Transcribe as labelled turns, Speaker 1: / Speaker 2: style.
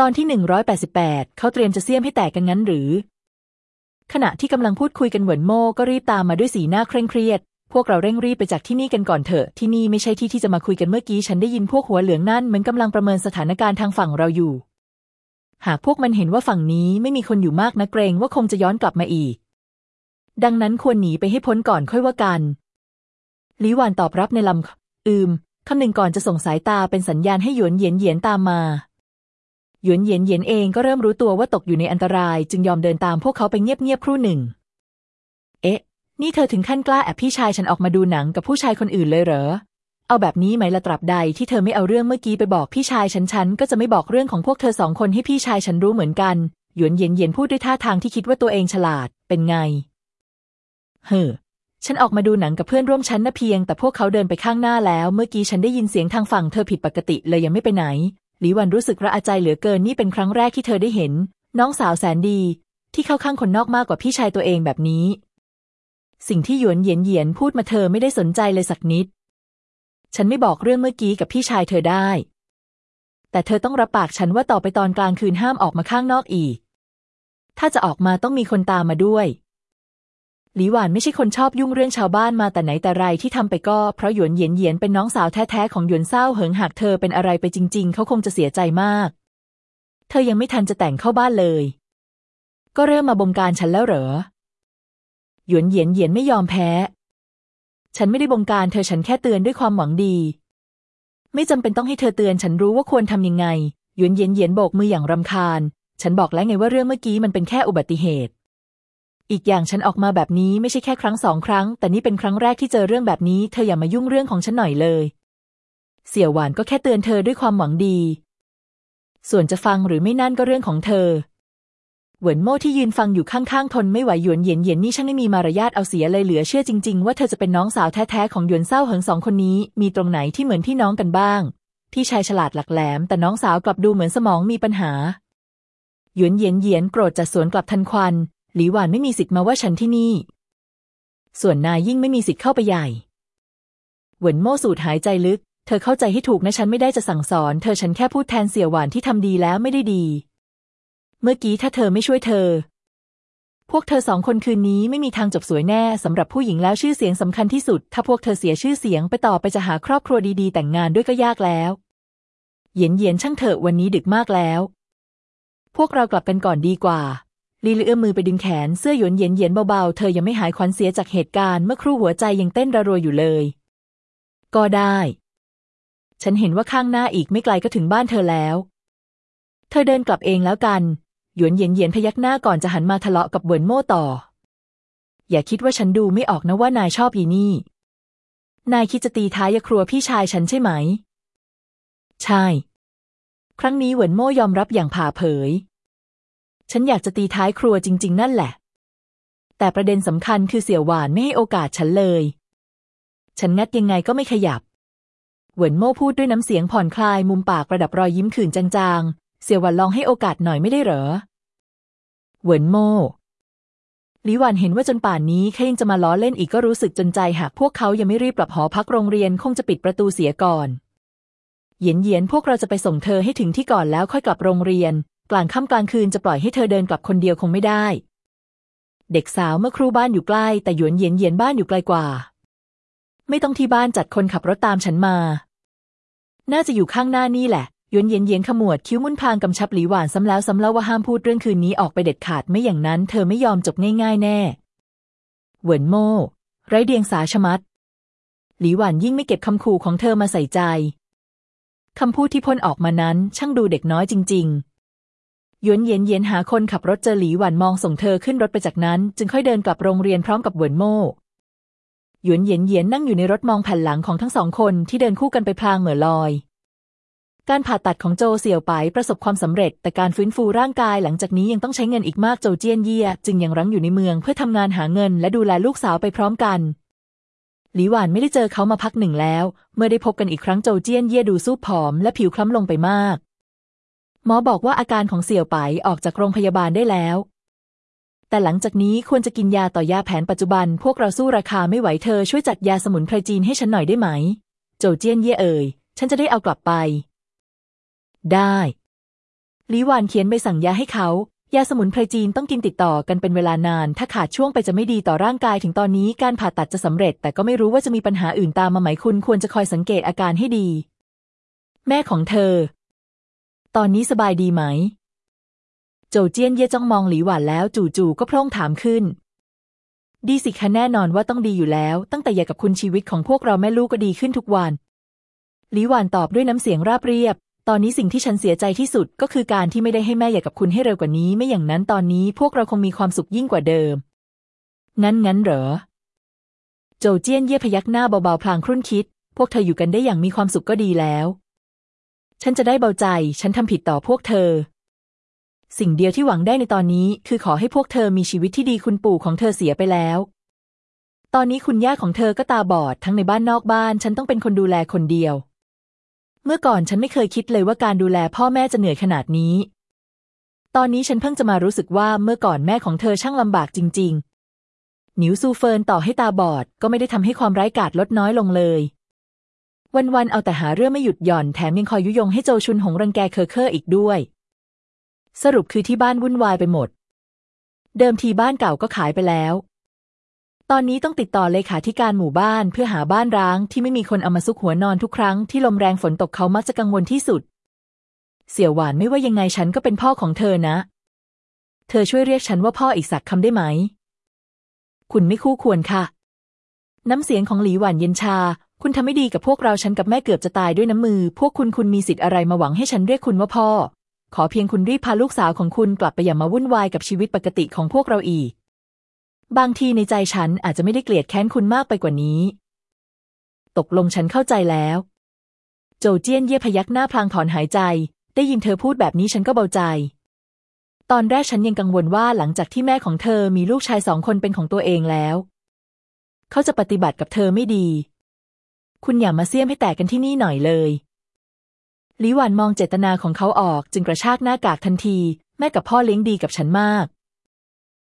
Speaker 1: ตอนที่หนึ่งร้อยแปดสิบแปดเขาเตรียมจะเสี้ยมให้แตกกันงั้นหรือ ขณะที่กำลังพูดคุยกันเหวินโม่ก็รีบตามมาด้วยสีหน้าเคร่งเครียด พวกเราเร่งรีบไปจากที่นี่กันก่อนเถอะ ที่นี่ไม่ใช่ที่ที่จะมาคุยกันเมื่อกี้ ฉันได้ยินพวกหัวเหลืองนั่นเหมือนกำลังประเมินสถานการณ์ทางฝั่งเราอยู่ หากพวกมันเห็นว่าฝั่งนี้ไม่มีคนอยู่มากนะเกรงว่าคงจะย้อนกลับมาอีก ดังนั้นควรหนีไปให้พ้นก่อนค่อยว่ากันลิวานตอบรับในลำอืมคำหนึ่งก่อนจะส่งสายตาเป็นสัญญาณให้หยวนเหยียนเหยียนตามมา หยวนเยียนเยียนเองก็เริ่มรู้ตัวว่าตกอยู่ในอันตราย จึงยอมเดินตามพวกเขาไปเงียบๆครู่หนึ่ง เอ๊ะ นี่เธอถึงขั้นกล้าแอบพี่ชายฉันออกมาดูหนังกับผู้ชายคนอื่นเลยเหรอ เอาแบบนี้ไหมละตราบใดที่เธอไม่เอาเรื่องเมื่อกี้ไปบอกพี่ชายฉันฉันก็จะไม่บอกเรื่องของพวกเธอสองคนให้พี่ชายฉันรู้เหมือนกันหยวนเยียนเยียนพูดด้วยท่าทางที่คิดว่าตัวเองฉลาด เป็นไง เฮ้อฉันออกมาดูหนังกับเพื่อนร่วมชั้นนะเพียง แต่พวกเขาเดินไปข้างหน้าแล้ว เมื่อกี้ฉันได้ยินเสียงทางฝั่งเธอผิดปกติเลยยังไม่ไปไหน หลีวันรู้สึกระอาใจเหลือเกินนี่เป็นครั้งแรกที่เธอได้เห็น น้องสาวแสนดี ที่เข้าข้างคนนอกมากกว่าพี่ชายตัวเองแบบนี้ สิ่งที่หยวนเหยียนเหยียนพูดมาเธอไม่ได้สนใจเลยสักนิด ฉันไม่บอกเรื่องเมื่อกี้กับพี่ชายเธอได้ แต่เธอต้องรับปากฉันว่าต่อไปตอนกลางคืนห้ามออกมาข้างนอกอีก ถ้าจะออกมาต้องมีคนตามมาด้วย หลีหวานไม่ใช่คนชอบยุ่งเรื่องชาวบ้านมาแต่ไหนแต่ไรที่ทำไปก็เพราะหยวนเหยียนเหยียนเป็นน้องสาวแท้ๆของหยวนเศร้าเหิงหากเธอเป็นอะไรไปจริง ๆ เขาคงจะเสียใจมาก เธอยังไม่ทันจะแต่งเข้าบ้านเลย ก็เริ่มมาบงการฉันแล้วเหรอ หยวนเหยียนเหยียนไม่ยอมแพ้ ฉันไม่ได้บงการเธอฉันแค่เตือนด้วยความหวังดี ไม่จำเป็นต้องให้เธอเตือนฉันรู้ว่าควรทำยังไง หยวนเหยียนเหยียนโบกมืออย่างรำคาญ ฉันบอกแล้วไงว่าเรื่องเมื่อกี้มันเป็นแค่อุบัติเหตุ อีกอย่างฉันออกมาแบบนี้ไม่ใช่แค่ครั้งสองครั้ง แต่นี่เป็นครั้งแรกที่เจอเรื่องแบบนี้ เธออย่ามายุ่งเรื่องของฉันหน่อยเลย เสี่ยวหวานก็แค่เตือนเธอด้วยความหวังดี ส่วนจะฟังหรือไม่นั่นก็เรื่องของเธอ เหวินโม่ที่ยืนฟังอยู่ข้างๆทนไม่ไหวหยวนเยียนเยียนนี่ช่างไม่มีมารยาทเอาเสียเลยเหลือเชื่อจริง ๆ ว่าเธอจะเป็นน้องสาวแท้ๆของหยวนเศร้าเหิงสองคนนี้ มีตรงไหนที่เหมือนพี่น้องกันบ้าง พี่ชายฉลาดหลักแหลม แต่น้องสาวกลับดูเหมือนสมองมีปัญหาหยวนเยียนเยียนโกรธจัดสวนกลับทันควัน หลีหวานไม่มีสิทธิ์มาว่าฉันที่นี่ ส่วนนายยิ่งไม่มีสิทธิ์เข้าไปใหญ่ เหวินโม่สูดหายใจลึก เธอเข้าใจให้ถูกนะฉันไม่ได้จะสั่งสอน เธอฉันแค่พูดแทนเสี่ยวหวานที่ทำดีแล้วไม่ได้ดี เมื่อกี้ถ้าเธอไม่ช่วยเธอ พวกเธอสองคนคืนนี้ไม่มีทางจบสวยแน่สำหรับผู้หญิงแล้วชื่อเสียงสำคัญที่สุด ถ้าพวกเธอเสียชื่อเสียงไปต่อไปจะหาครอบครัวดีๆ แต่งงานด้วยก็ยากแล้วเย็นเย็นช่างเถอะวันนี้ดึกมากแล้ว พวกเรากลับกันก่อนดีกว่า ลีเอื้อมมือไปดึงแขนเสื้อหยวนเย็นเย็นเบาๆ เธอยังไม่หายขวัญเสียจากเหตุการณ์เมื่อครู่หัวใจยังเต้นระรัวอยู่เลย ก็ได้ ฉันเห็นว่าข้างหน้าอีกไม่ไกลก็ถึงบ้านเธอแล้ว เธอเดินกลับเองแล้วกัน หยวนเย็นเย็นพยักหน้าก่อนจะหันมาทะเลาะกับเวินโม่ต่อ อย่าคิดว่าฉันดูไม่ออกนะว่านายชอบยีนี่ นายคิดจะตีท้ายยครัวพี่ชายฉันใช่ไหม ใช่ ครั้งนี้เหวินโม่ยอมรับอย่างผ่าเผย ฉันอยากจะตีท้ายครัวจริง ๆ นั่นแหละ แต่ประเด็นสำคัญคือเสี่ยวหวานไม่ให้โอกาสฉันเลย ฉันงัดยังไงก็ไม่ขยับ เหวินโม่พูดด้วยน้ำเสียงผ่อนคลายมุมปากประดับรอยยิ้มขื่นจางๆ เสี่ยวหวานลองให้โอกาสหน่อยไม่ได้เหรอ เหวินโม่ลิหวานเห็นว่าจนป่านนี้แค่ยังจะมาล้อเล่นอีกก็รู้สึกจนใจหากพวกเขายังไม่รีบกลับหอพักโรงเรียนคงจะปิดประตูเสียก่อน เหยียนเยียนพวกเราจะไปส่งเธอให้ถึงที่ก่อนแล้วค่อยกลับโรงเรียน กลางค่ำกลางคืนจะปล่อยให้เธอเดินกลับคนเดียวคงไม่ได้ เด็กสาวเมื่อครูบ้านอยู่ใกล้ แต่หยวนเย็นเย็นบ้านอยู่ไกลกว่า ไม่ต้องที่บ้านจัดคนขับรถตามฉันมา น่าจะอยู่ข้างหน้านี่แหละหยวนเย็นเย็นขมวดคิ้วมุนพางกำชับหลีหวานซ้ำแล้วซ้ำเล่าว่าห้ามพูดเรื่องคืนนี้ออกไปเด็ดขาดไม่อย่างนั้น เธอไม่ยอมจบง่ายๆแน่เหวินโม่ไรเดียงสาชมัด หลีหวานยิ่งไม่เก็บคำขู่ของเธอมาใส่ใจคำพูดที่พ่นออกมานั้นช่างดูเด็กน้อยจริง ๆ หยวนเย็นเย็นหาคนขับรถเจอหลีหวันมองส่งเธอขึ้นรถไปจากนั้น จึงค่อยเดินกลับโรงเรียนพร้อมกับเหวินโม่หยวนเย็นเย็นนั่งอยู่ในรถมองแผ่นหลังของทั้งสองคนที่เดินคู่กันไปพลางเหมือลอย การผ่าตัดของโจเสี่ยวไปประสบความสำเร็จ แต่การฟื้นฟูร่างกายหลังจากนี้ยังต้องใช้เงินอีกมากโจเจี้ยนเยี่ยจึงยังรั้งอยู่ในเมืองเพื่อทำงานหาเงินและดูแลลูกสาวไปพร้อมกันหลีหวานไม่ได้เจอเขามาพักหนึ่งแล้ว เมื่อได้พบกันอีกครั้งโจเจี้ยนเย่ดูสู้ผอมและผิวคล้ำลงไปมาก หมอบอกว่าอาการของเสี่ยวไปออกจากโรงพยาบาลได้แล้ว แต่หลังจากนี้ควรจะกินยาต่อยาแผนปัจจุบัน พวกเราสู้ราคาไม่ไหวเธอช่วยจัดยาสมุนไพรจีนให้ฉันหน่อยได้ไหม โจเจี้ยนเย่เอ่ย ฉันจะได้เอากลับไป ได้ลิหวานเขียนใบสั่งยาให้เขา ยาสมุนไพรจีนต้องกินติดต่อกันเป็นเวลานาน ถ้าขาดช่วงไปจะไม่ดีต่อร่างกายถึงตอนนี้การผ่าตัดจะสำเร็จ แต่ก็ไม่รู้ว่าจะมีปัญหาอื่นตามมาไหมคุณควรจะคอยสังเกตอาการให้ดี แม่ของเธอ ตอนนี้สบายดีไหม โจเจี้ยนเย่จ้องมองหลีหวานแล้ว จู่ๆก็พร่งถามขึ้น ดีสิคะแน่นอนว่าต้องดีอยู่แล้ว ตั้งแต่อยากกับคุณชีวิตของพวกเราแม่ลูกก็ดีขึ้นทุกวันหลีหวานตอบด้วยน้ำเสียงราบเรียบ ตอนนี้สิ่งที่ฉันเสียใจที่สุดก็คือการที่ไม่ได้ให้แม่อยากกับคุณให้เร็วกว่านี้ ไม่อย่างนั้นตอนนี้พวกเราคงมีความสุขยิ่งกว่าเดิม งั้นงั้นเหรอ โจเจี้ยนเย่พยักหน้าเบาๆพลางครุ่นคิด พวกเธออยู่กันได้อย่างมีความสุขก็ดีแล้ว ฉันจะได้เบาใจ ฉันทำผิดต่อพวกเธอ สิ่งเดียวที่หวังได้ในตอนนี้ คือขอให้พวกเธอมีชีวิตที่ดีคุณปู่ของเธอเสียไปแล้ว ตอนนี้คุณย่าของเธอก็ตาบอดทั้งในบ้านนอกบ้าน ฉันต้องเป็นคนดูแลคนเดียว เมื่อก่อนฉันไม่เคยคิดเลยว่าการดูแลพ่อแม่จะเหนื่อยขนาดนี้ ตอนนี้ฉันเพิ่งจะมารู้สึกว่าเมื่อก่อนแม่ของเธอช่างลำบากจริง ๆ หนิวซูเฟินต่อให้ตาบอดก็ไม่ได้ทำให้ความไร้กาจลดน้อยลงเลย วันๆเอาแต่หาเรื่องไม่หยุดหย่อนแถมยังคอยยุยงให้โจชุนหงรังแกเคอเคออีกด้วย สรุปคือที่บ้านวุ่นวายไปหมด เดิมทีบ้านเก่าก็ขายไปแล้ว ตอนนี้ต้องติดต่อเลขาธิการหมู่บ้านเพื่อหาบ้านร้างที่ไม่มีคนเอามาซุกหัวนอนทุกครั้งที่ลมแรงฝนตกเขามักจะกังวลที่สุด เสี่ยวหวานไม่ว่ายังไงฉันก็เป็นพ่อของเธอนะ เธอช่วยเรียกฉันว่าพ่ออีกสักคำได้ไหม คุณไม่คู่ควรค่ะน้ำเสียงของหลีหวานเย็นชา คุณทำไม่ดีกับพวกเราฉันกับแม่เกือบจะตายด้วยน้ำมือ พวกคุณคุณมีสิทธิ์อะไรมาหวังให้ฉันเรียกคุณว่าพ่อ ขอเพียงคุณรีบพาลูกสาวของคุณกลับไปอย่ามาวุ่นวายกับชีวิตปกติของพวกเราอีก บางทีในใจฉันอาจจะไม่ได้เกลียดแค้นคุณมากไปกว่านี้ ตกลงฉันเข้าใจแล้ว โจเจี้ยนเย่พยักหน้าพลางถอนหายใจ ได้ยินเธอพูดแบบนี้ฉันก็เบาใจ ตอนแรกฉันยังกังวลว่าหลังจากที่แม่ของเธอมีลูกชายสองคนเป็นของตัวเองแล้ว เขาจะปฏิบัติกับเธอไม่ดี คุณอย่ามาเสี้ยมให้แตกกันที่นี่หน่อยเลยลิหวันมองเจตนาของเขาออกจึงกระชากหน้ากากทันที แม่กับพ่อเลี้ยงดีกับฉันมาก